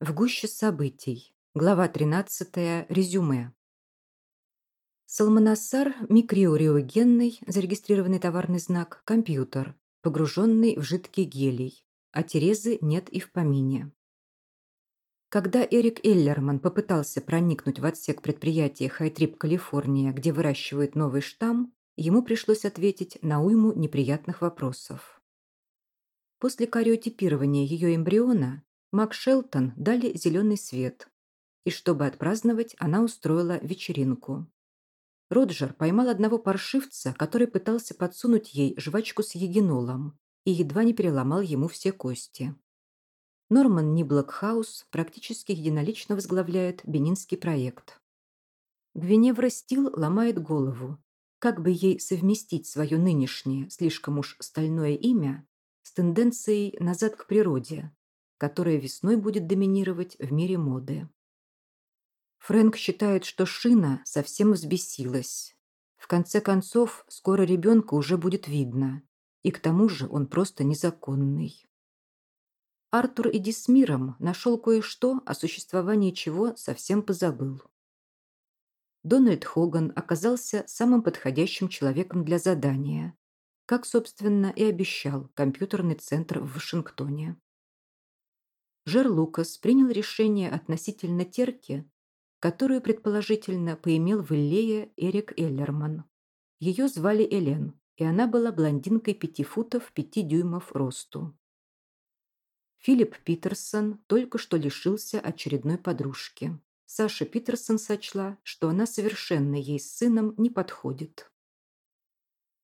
В гуще событий. Глава 13. Резюме. Салманасар – микриориогенный, зарегистрированный товарный знак, компьютер, погруженный в жидкий гелий, а Терезы нет и в помине. Когда Эрик Эллерман попытался проникнуть в отсек предприятия Хайтрип, Калифорния, где выращивают новый штамм, ему пришлось ответить на уйму неприятных вопросов. После кариотипирования ее эмбриона Мак Шелтон дали зеленый свет, и чтобы отпраздновать, она устроила вечеринку. Роджер поймал одного паршивца, который пытался подсунуть ей жвачку с ягинолом и едва не переломал ему все кости. Норман Ниблокхаус практически единолично возглавляет бенинский проект. Гвиневра Стил ломает голову, как бы ей совместить свое нынешнее, слишком уж стальное имя с тенденцией назад к природе, которая весной будет доминировать в мире моды. Фрэнк считает, что шина совсем взбесилась. В конце концов, скоро ребенка уже будет видно, и к тому же он просто незаконный. Артур иди с миром нашел кое-что, о существовании чего совсем позабыл. Дональд Хоган оказался самым подходящим человеком для задания, как, собственно, и обещал компьютерный центр в Вашингтоне. Жер Лукас принял решение относительно терки, которую, предположительно, поимел в Иллее Эрик Эллерман. Ее звали Элен, и она была блондинкой пяти футов пяти дюймов росту. Филипп Питерсон только что лишился очередной подружки. Саша Питерсон сочла, что она совершенно ей с сыном не подходит.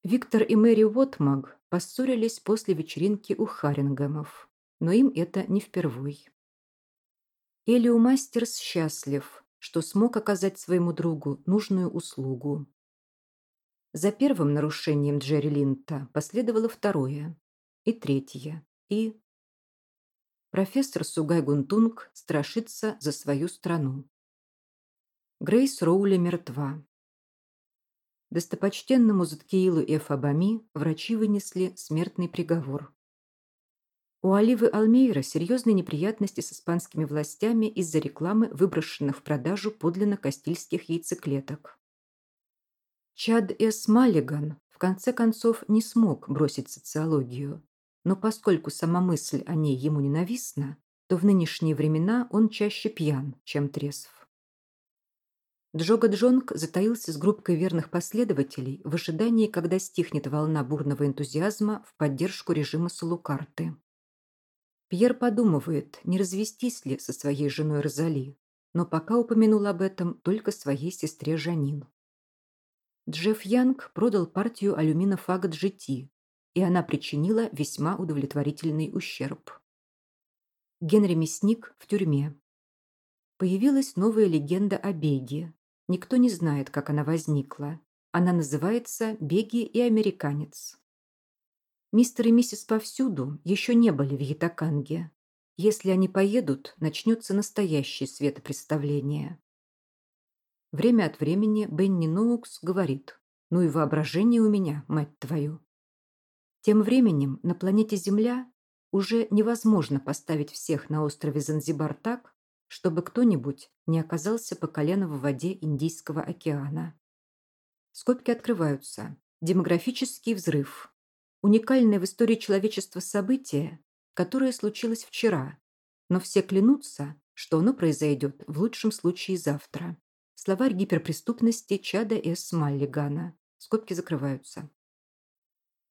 Виктор и Мэри Уотмаг поссорились после вечеринки у Харингемов но им это не впервой. Элио Мастерс счастлив, что смог оказать своему другу нужную услугу. За первым нарушением Джерри Линта последовало второе, и третье, и... Профессор Сугай Гунтунг страшится за свою страну. Грейс Роули мертва. Достопочтенному Заткиилу Эф Абами врачи вынесли смертный приговор. У Оливы Алмейра серьезные неприятности с испанскими властями из-за рекламы выброшенных в продажу подлинно кастильских яйцеклеток. Чад С. Маллиган в конце концов не смог бросить социологию, но поскольку сама мысль о ней ему ненавистна, то в нынешние времена он чаще пьян, чем трезв. Джога Джонг затаился с группкой верных последователей в ожидании, когда стихнет волна бурного энтузиазма в поддержку режима Салукарты. Пьер подумывает, не развестись ли со своей женой Розали, но пока упомянул об этом только своей сестре Жанин. Джефф Янг продал партию алюминофага GT, и она причинила весьма удовлетворительный ущерб. Генри Мясник в тюрьме. Появилась новая легенда о Беге. Никто не знает, как она возникла. Она называется «Беги и американец». Мистер и миссис повсюду еще не были в Ятаканге. Если они поедут, начнется настоящее светопредставление. Время от времени Бенни Ноукс говорит «Ну и воображение у меня, мать твою». Тем временем на планете Земля уже невозможно поставить всех на острове Занзибар так, чтобы кто-нибудь не оказался по колено в воде Индийского океана. Скобки открываются. Демографический взрыв уникальное в истории человечества событие, которое случилось вчера, но все клянутся, что оно произойдет в лучшем случае завтра. Словарь гиперпреступности Чада С. Маллигана. Скобки закрываются.